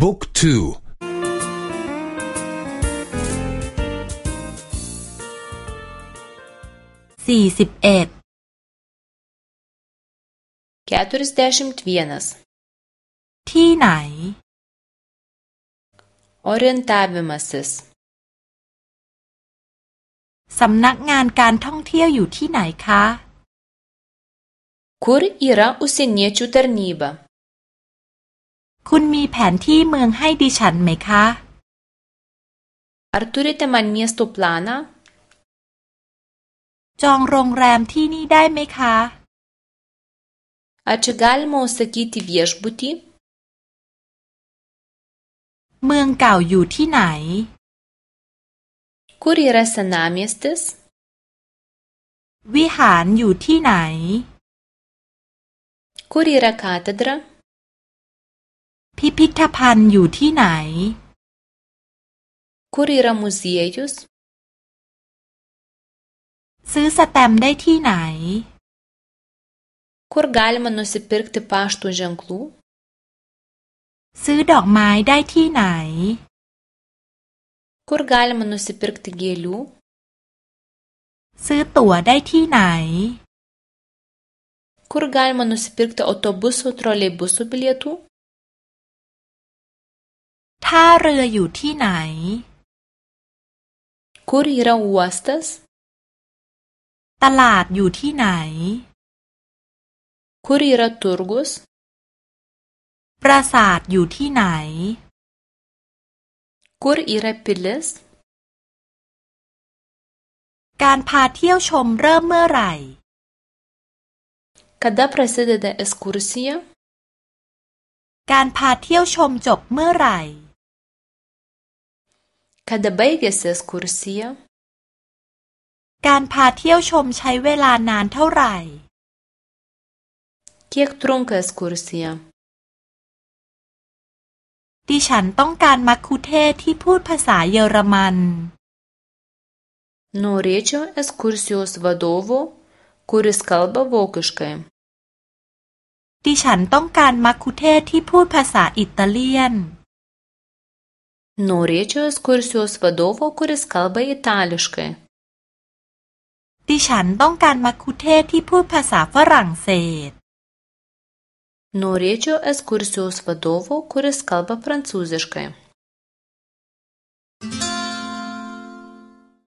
บุ๊กทูสี่สิบเอ็ดแคทริสเดชิมทเวียนัสที่ไหนออร e n t a บ i m a ส i s สำนักงานการท่องเที่ยวอยู่ที่ไหนคะค k ร r y ร a อุสเนียชูเตอร์นีบาคุณมีแผนที่เมืองให้ดิฉันไหมคะ a r t u ต i t e man miesto p ลานะ จองโรงแรมที่นี่ได้ไหมคะอ čia galima užsakyti v i e เมืองเก่าอยู่ที่ไหน k ุริร a s e n a m i e สวิหารอยู่ที่ไหน k ุริร a katedra? พิพิธภัณฑ์อยู่ที่ไหน Kurira muziejus ซื้อสแตมได้ที่ไหน Kur galima nusipirkti pašto ženklų? ซื้อดอกไม้ได้ที่ไหน Kur galima nusipirkti gėlių? ซื้อตั๋วได้ที่ไหน Kur galima nusipirkti autobusų troleibusų bilietų? ท่าเรืออยู่ที่ไหน Kur yra uostas? ตลาดอยู่ที่ไหน Kur yra turgus? ปราสาทอยู่ที่ไหน Kur yra pilis? การพาเที่ยวชมเริ่มเมื่อไหร่ Kada prasideda ekskursija? การพาเที่ยวชมจบเมื่อไหร่ Kada baigėsi ekskursija? การพาเที่ยวชมใช้เวลานานเท่าไหร่ Kiek trunka ekskursija? ดิฉันต้องการมักคุเทศที่พูดภาษาเยอรมัน Norėčiau ekskursijos vadovo, kuris kalba vokiškai. ดิฉันต้องการมักคุเทศที่พูดภาษาอิตาเลียน Norėčiau ekskursijos vadovo, kuris kalba itališkai. ดิฉันต้องการมัคคุเทศที่พูดภาษาฝรั่งเศส Norėčiau ekskursijos vadovo, kuris kalba prancūziškai.